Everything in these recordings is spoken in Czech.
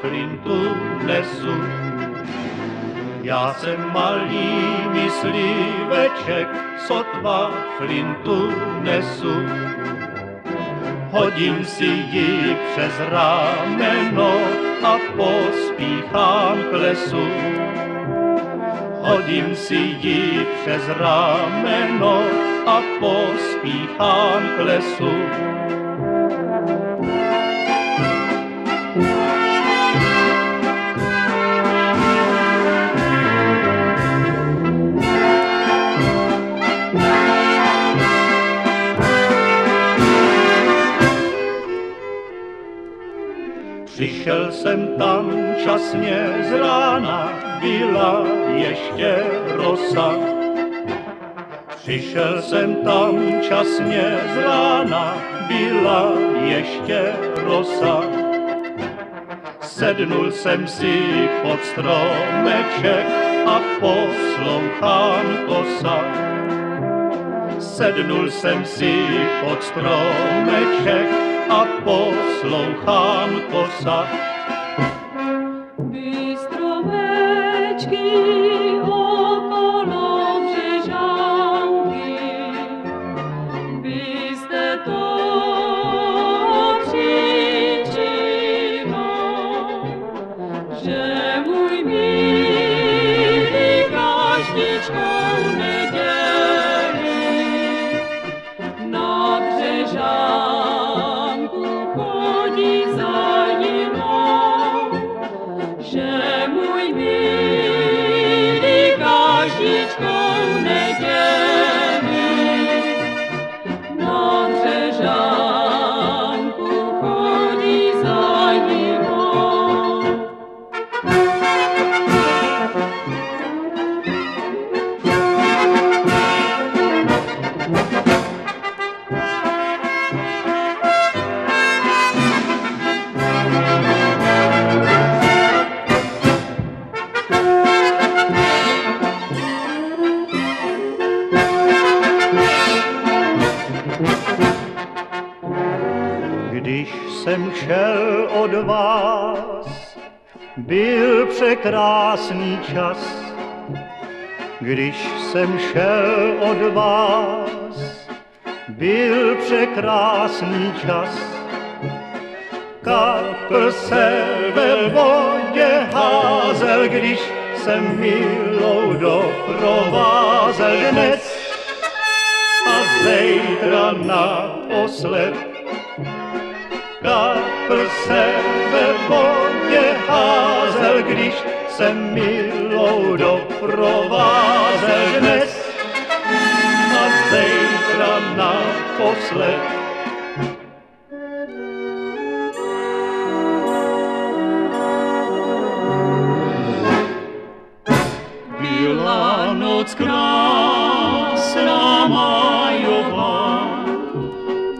flintu nesu. Já jsem malý mysliveček, sotva flintu nesu. Hodím si ji přes rameno a pospíchám k lesu. Hodím si ji přes rameno a pospíchám k lesu. Jsem tam časně z rána, byla ještě rosa. Přišel jsem tam časně z rána, byla ještě rosa. Sednul jsem si pod stromeček a poslouchám kosa. Sednul jsem si pod stromeček a poslouchám kosa. Že můj milý každíčkou Když jsem šel od vás, byl překrásný čas. Když jsem šel od vás, byl překrásný čas. Kapl se ve vodě házel, když jsem milou doprovázel dnes a zítra naposled kapr se ve vodě házel, když jsem milou doprovázel dnes a zítra naposled.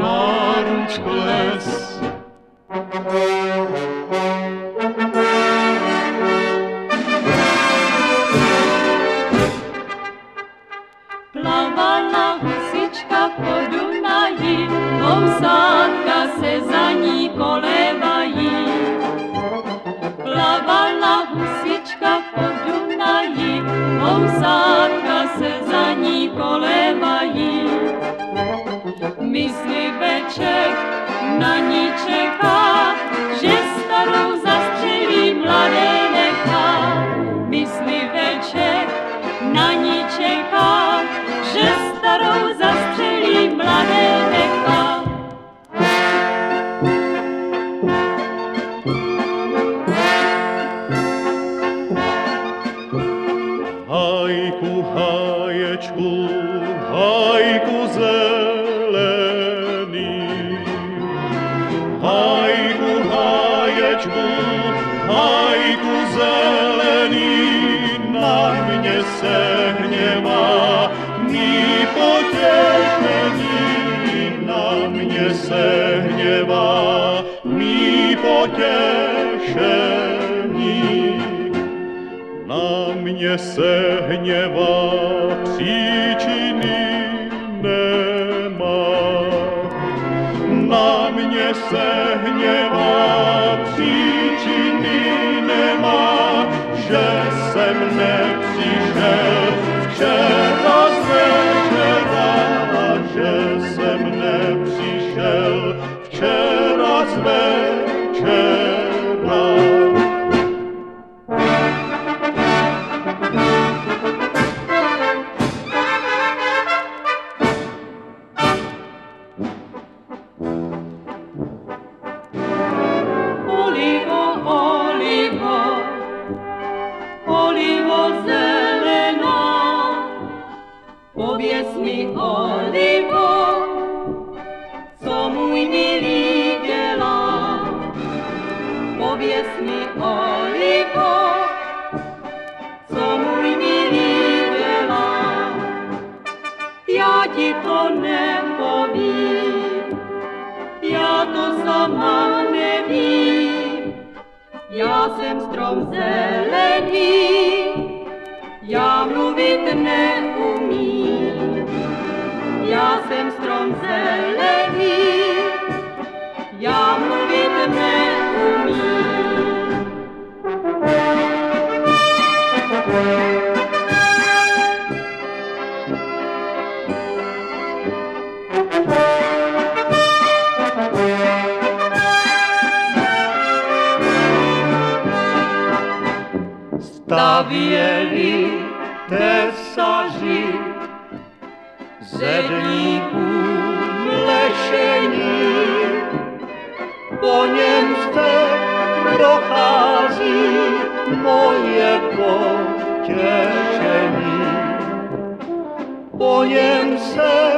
náruč kles. Plavala husička po Dunaji, housátka se za ní kolevají. Plavala husička po Dunaji, housátka se za ní kolevají. Mysliveček na ní čeká, že starou zastřelí mladé nechá. Mysliveček na ní čeká, že starou zastřelí mladé nechá. Hajku, haječku, hajku zelený. Potěšení na mě se hněvá, příčiny nemá. Na mě se hněvá, příčiny nemá, že jsem nepřišel pověz mi, olivo, co můj milý dělá. Pověz mi, olivo, co můj milý dělá. Já ti to nepovím, já to sama nevím. Já jsem strom zelený, já mluvit neumím. Já jsem strom zelený, já mluvit neumím. stavěli tesaři zedníků mlešení. Po něm se prochází moje potěšení. Po něm se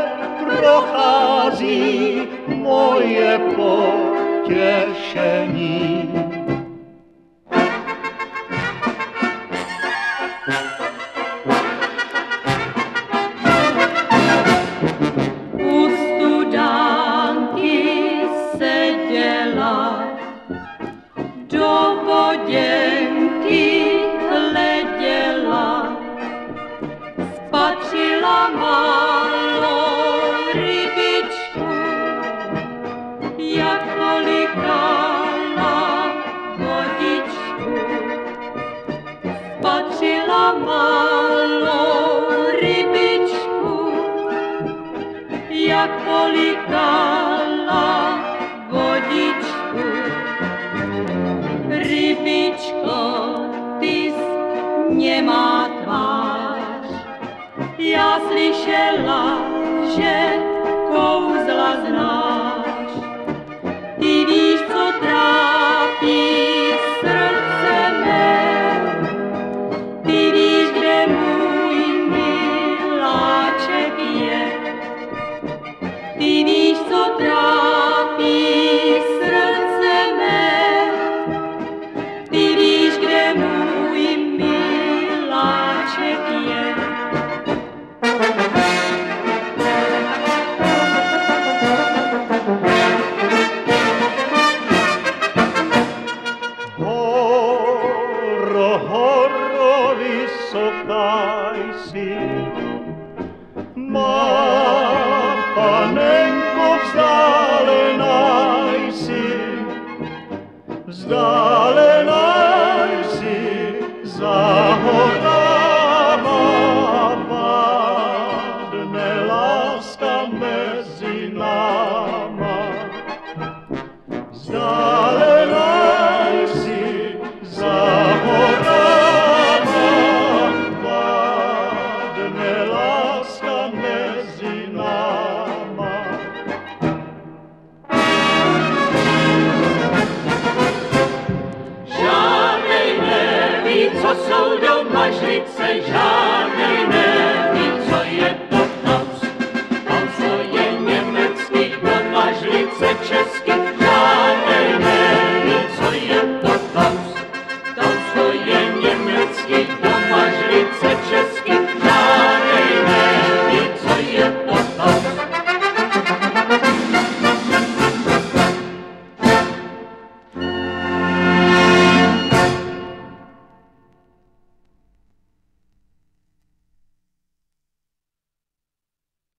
prochází moje potěšení. Do voděnky hleděla, spatřila malou rybičku, jak kolikala vodičku. Spatřila malou rybičku, jak polikala of thy sin. My mažlice žádný neví, co je to knaus. Tam, co je německý. do mažlice česky, žádnej neví, co je to knaus. Tam, co je německý. do mažlice